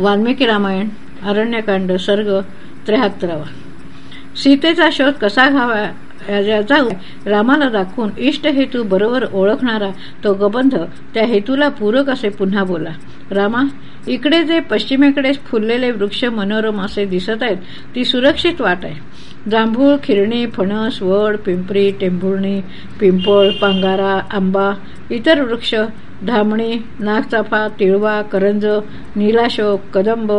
वाल्मिकी रामायण अरण्यकांड सर्ग त्र्याहत्तरावा. सीतेचा शोध कसा घ्यावा याचा रामाला दाखवून इष्ट हेतू बरोबर ओळखणारा तो गबंध त्या हेतूला पूरक असे पुन्हा बोला. रामा इकडे जे पश्चिमेकडे फुललेले वृक्ष मनोरम असे दिसत आहेत ती सुरक्षित वाट आहे. जांभूळ खिरणी फणस वड पिंपरी टेंभुर्णी पिंपळ पांगारा आंबा इतर वृक्ष धामणी नागचाफा तिळवा करंज नीलाशोक कदंब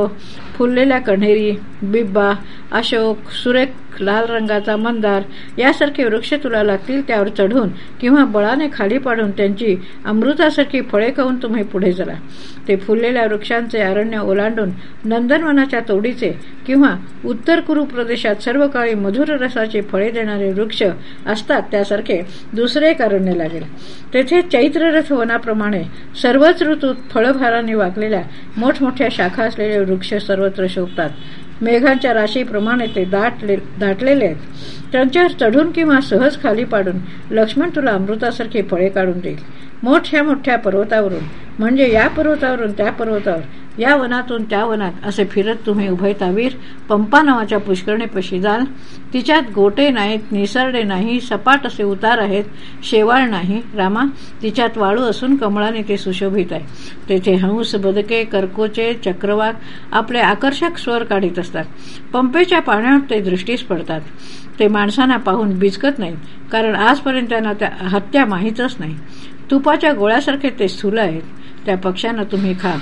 फुललेल्या कण्हेरी बिब्बा अशोक सुरेख लाल रंगाचा मंदार यासारखे वृक्ष तुला लागतील त्यावर चढून किंवा बळाने खाली पाडून त्यांची अमृतासारखी फळे खाऊन तुम्ही पुढे चला. ते फुललेल्या वृक्षांचे अरण्य ओलांडून नंदनवनाच्या तोडीचे किंवा उत्तर कुरु प्रदेशात सर्व काळी मधुर रसाची फळे देणारे वृक्ष असतात त्यासारखे दुसरे एक अरण्य लागेल. तेथे चैत्ररथ वनाप्रमाणे सर्वच ऋतूत फळभाराने वाकलेल्या मोठमोठ्या शाखा असलेले वृक्ष सर्व सर्वत्र शोभतात. मेघांच्या राशीप्रमाणे ते दाटले दाटलेले आहेत. त्यांच्यावर चढून किंवा सहज खाली पाडून लक्ष्मण तुला अमृतासारखी फळे काढून देईल. मोठ्या मोठ्या पर्वतावरून म्हणजे या पर्वतावरून त्या पर्वतावर या वनातून त्या वनात असे फिरत तुम्ही उभयतावीर पंपा नावाच्या पुष्करणीपाशी जाल. तिच्यात गोटे नाहीत निसरडे नाही सपाट असे उतार आहेत शेवाळ नाही. रामा तिच्यात वाळू असून कमळाने ते सुशोभित आहे. तेथे हंस बदके कर्कोचे चक्रवाक आपले आकर्षक स्वर काढीत असतात. पंपेच्या पाण्यावर ते दृष्टीस पडतात. ते माणसांना पाहून बिचकत नाहीत कारण आजपर्यंत त्यांना त्या हत्या माहीतच नाही. तुपाच्या गोळ्यासारखे ते स्थूल आहेत. त्या पक्ष्यांना तुम्ही खा.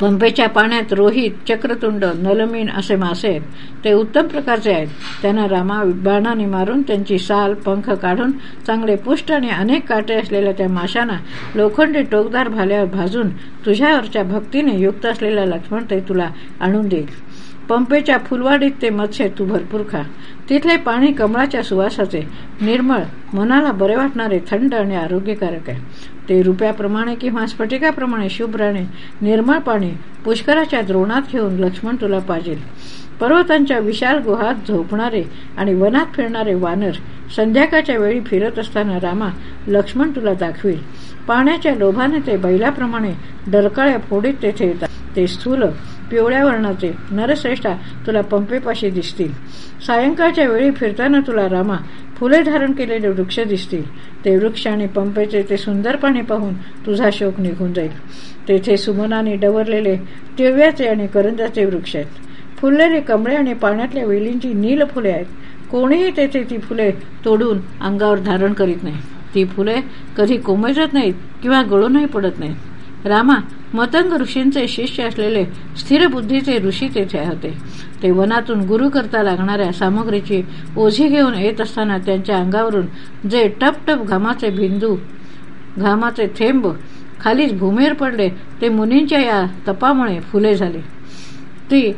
पंपेच्या पाण्यात रोहित चक्रतुंड नलमीन असे मासे आहेत. ते उत्तम प्रकारचे आहेत. त्यांना रामा बाणाने मारून त्यांची साल पंख काढून चांगले पुष्ट आणि अनेक काटे असलेल्या त्या माशांना लोखंडी टोकदार भाल्यावर भाजून तुझ्यावरच्या भक्तीने युक्त असलेला लक्ष्मण ते तुला आणून देईल. पंपेच्या फुलवाडीत ते मत्स्य तू भरपूर खा. तिथले पाणी कमळाच्या सुवासाचे. निर्मळ. मनाला बरे वाटणारे थंड आणि आरोग्यकारक आहे. ते रुपयाप्रमाणे किंवा स्फटिकाप्रमाणे शुभ्र निर्मळ पाणी पुष्कराच्या द्रोणात घेऊन लक्ष्मण तुला पाहिजे पर्वतांच्या विशाल गुहात झोपणारे आणि वनात फिरणारे वानर संध्याकाळच्या वेळी फिरत असताना रामा लक्ष्मण तुला दाखवील. पाण्याच्या लोभाने ते बैलाप्रमाणे डरकाळ्या फोडीत तेथे येतात. ते स्थूल पिवळ्या वर्णाचे. नरश्रेष्ठा तुला पंपेपाशी दिसतील. सायंकाळच्या वेळी फिरताना तुला रामा फुले धारण केलेले वृक्ष दिसतील. ते वृक्ष आणि पंपेचे ते सुंदर पाणी पाहून तुझा शोक निघून जाईल. तेथे सुमनाने डवरलेले टिव्याचे आणि करंजाचे वृक्ष आहेत. फुललेले कमळे आणि पाण्यातल्या वेलींची नील फुले आहेत. कोणीही तेथे ती फुले तोडून अंगावर धारण करीत नाही. ती फुले कधी कोमजत नाहीत किंवा गळूनही पडत नाहीत. रामा मतंग ऋषींचे शिष्य असलेले स्थिर बुद्धीचे ऋषी तेथे होते. ते वनातून गुरु करता लागणाऱ्या सामग्रीची ओझी घेऊन येत असताना त्यांच्या अंगावरून जे टप टप घामाचे बिंदू घामाचे थेंब खालीच भूमीवर पडले ते मुनींच्या या तपामुळे फुले झाले. ती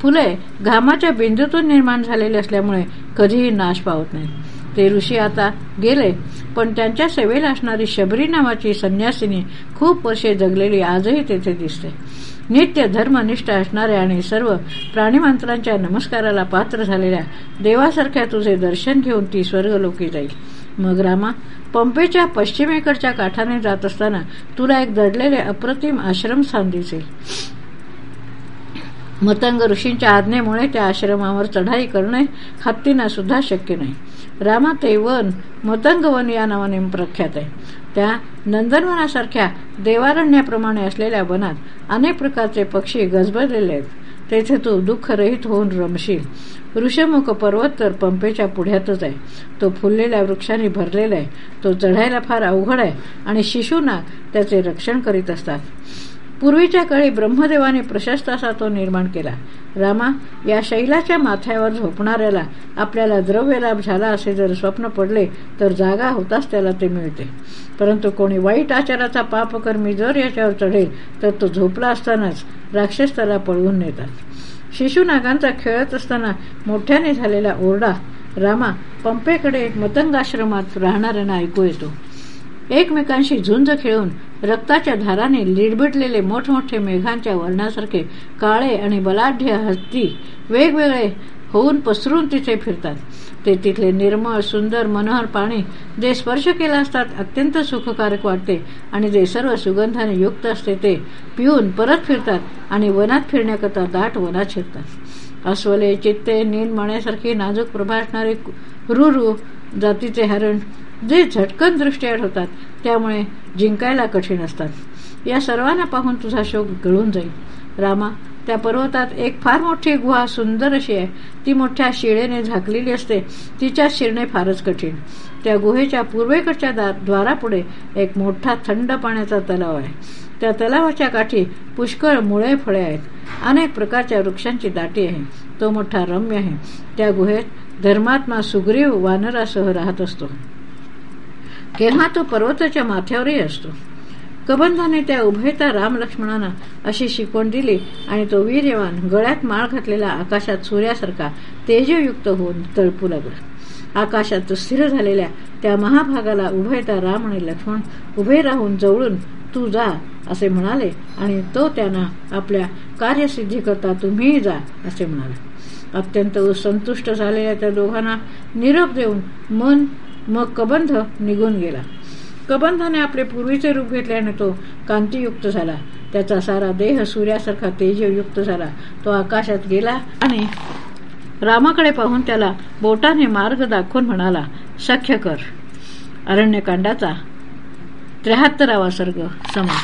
फुले घामाच्या बिंदूतून निर्माण झालेली असल्यामुळे कधीही नाश पावत नाही. ते ऋषी आता गेले पण त्यांच्या सेवेला असणारी शबरी नावाची संन्यासिनी खूप वर्षे जगलेली आजही तेथे दिसते. नित्य धर्मनिष्ठ असणाऱ्या आणि सर्व प्राणीमांत्रांच्या नमस्काराला पात्र झालेल्या देवासारख्या तुझे दर्शन घेऊन ती स्वर्गलोकी जाईल. मग रामा पंपेच्या पश्चिमेकडच्या काठाने जात असताना तुला एक दडलेले अप्रतिम आश्रमस्थान दिसेल. मतंग ऋषींच्या आज्ञेमुळे त्या आश्रमावर चढाई करणे हत्तींना सुद्धा शक्य नाही. रामा ते वन मतंग वन या नावाने प्रख्यात आहे. त्या नंदनवनासारख्या देवारण्याप्रमाणे असलेल्या वनात अनेक प्रकारचे पक्षी गजबजलेले आहेत. तेथे तू दुःखरहित होऊन रमशील. ऋषमुख पर्वत तर पंपेच्या पुढ्यातच आहे. तो फुललेल्या वृक्षांनी भरलेला आहे. तो चढायला फार अवघड आहे आणि शिशुना त्याचे रक्षण करीत असतात. पूर्वीच्या काळी ब्रह्मदेवाने प्रशस्त असा तो निर्माण केला. रामा या शैलाच्या माथ्यावर झोपणाऱ्याला आपल्याला द्रव्य लाभ झाला असे जर स्वप्न पडले तर जागा होताच त्याला ते मिळते. परंतु कोणी वाईट आचाराचा पापकर्मी जर याच्यावर चढेल तर तो झोपला असतानाच राक्षस त्याला पळवून नेतात. शिशुनागांचा खेळत असताना मोठ्याने झालेला ओरडा रामा पंपेकडे मतंगाश्रमात राहणाऱ्यांना ऐकू येतो. एकमेकांशी झुंज खेळून रक्ताच्या धाराने लिडबिडलेले मोठमोठे मेघांच्या वर्णासारखे काळे आणि बलाढ्य हत्ती वेगवेगळे होऊन पसरून तिथे फिरतात. ते तिथले निर्मळ सुंदर मनोहर पाणी जे स्पर्श केला असतात अत्यंत सुखकारक वाटते आणि जे सर्व सुगंधाने युक्त असते ते पिऊन परत फिरतात आणि वनात फिरण्याकरता दाट वनात शिरतात. अस्वले चित्ते नील मण्यासारखी नाजूक प्रभासणारे रुरू जातीचे हरण जे झटकन दृष्टीआड होतात त्यामुळे जिंकायला कठीण असतात. या सर्वांना पाहून तुझा शोक गळून जाईल. रामा त्या पर्वतात एक फार मोठी गुहा सुंदर अशी आहे. ती मोठ्या शिळेने झाकलेली असते. तिच्यात शिरणे फारच कठीण. त्या गुहेच्या पूर्वेकडच्या द्वारापुढे एक मोठा थंड पाण्याचा तलाव आहे. त्या तलावाच्या काठी पुष्कळ मुळे फळे आहेत. अनेक प्रकारच्या वृक्षांची दाटी आहे. तो मोठा रम्य आहे. त्या गुहेत धर्मात्मा सुग्रीव वानरासह राहत असतो. केव्हा तो पर्वताच्या माथ्यावरही असतो. कबंधाने त्या उभयता राम लक्ष्मणांना अशी शिकवण दिली आणि तो वीर्यवान गळ्यात माळ घातलेला आकाशात सूर्यासारखा तेजयुक्त होऊन तळपू लागला. आकाशात स्थिर झालेल्या त्या महाभागाला उभयता राम आणि लक्ष्मण उभे राहून जवळून तू जा असे म्हणाले आणि तो त्यांना आपल्या कार्यसिद्धीकरता तुम्हीही जा असे म्हणाले. अत्यंत संतुष्ट झालेल्या त्या दोघांना निरोप देऊन मन मग कबंध निघून गेला. कबंधाने आपले पूर्वीचे रूप घेतल्याने तो कांतीयुक्त झाला. त्याचा सारा देह सूर्यासारखा तेजयुक्त झाला. तो आकाशात गेला आणि रामाकडे पाहून त्याला बोटाने मार्ग दाखवून म्हणाला सख्य कर. अरण्यकांडाचा त्र्याहत्तरावा सर्ग समाप्त.